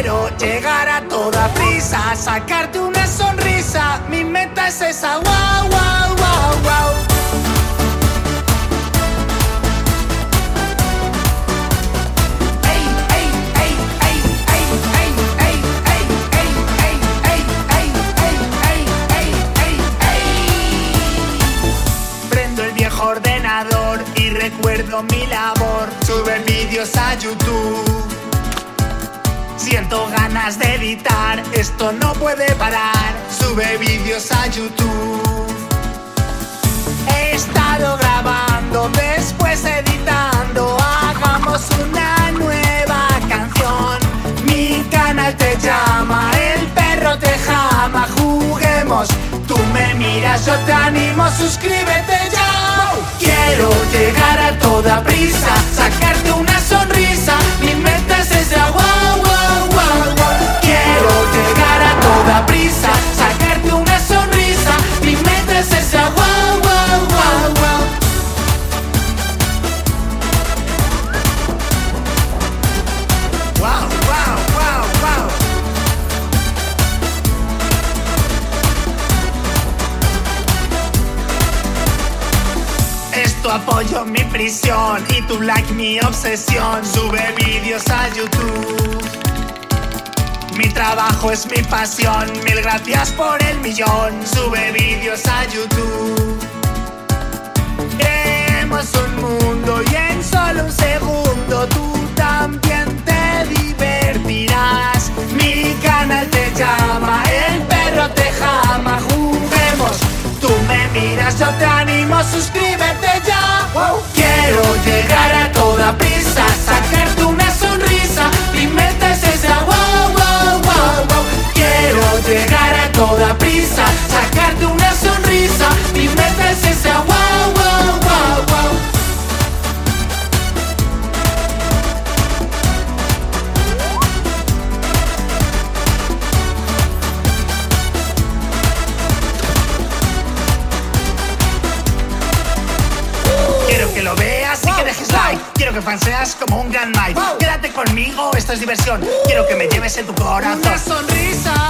quiero llegar a toda prisa, sacarte una sonrisa. Mi meta es esa, wow, wow, wow, wow. Prendo el viejo ordenador y recuerdo mi labor. Sube vídeos a YouTube. Siento ganas de editar, esto no puede parar. Sube vídeos a YouTube. He estado grabando, después editando. Hagamos una nueva canción. Mi canal te llama, el perro te jama. Juguemos, tú me miras, yo te animo, suscríbete ya. Quiero llegar a toda prisa, sacarte una Esto apoyo mi prisión y tu like mi obsesión. Sube vídeos a YouTube. Mi trabajo es mi pasión. Mil gracias por el millón. Sube vídeos a YouTube. Creemos un mundo y en solo un segundo tú también te divertirás. Mi canal te llama, el perro te jama, juguemos. Tú me miras, yo te animo, suscríbete ya. Quero que lo veas y que dejes like. Quiero que fanseas como un gran Mike. Quédate conmigo, esto es diversión. Quiero que me lleves en tu corazón. Una sonrisa,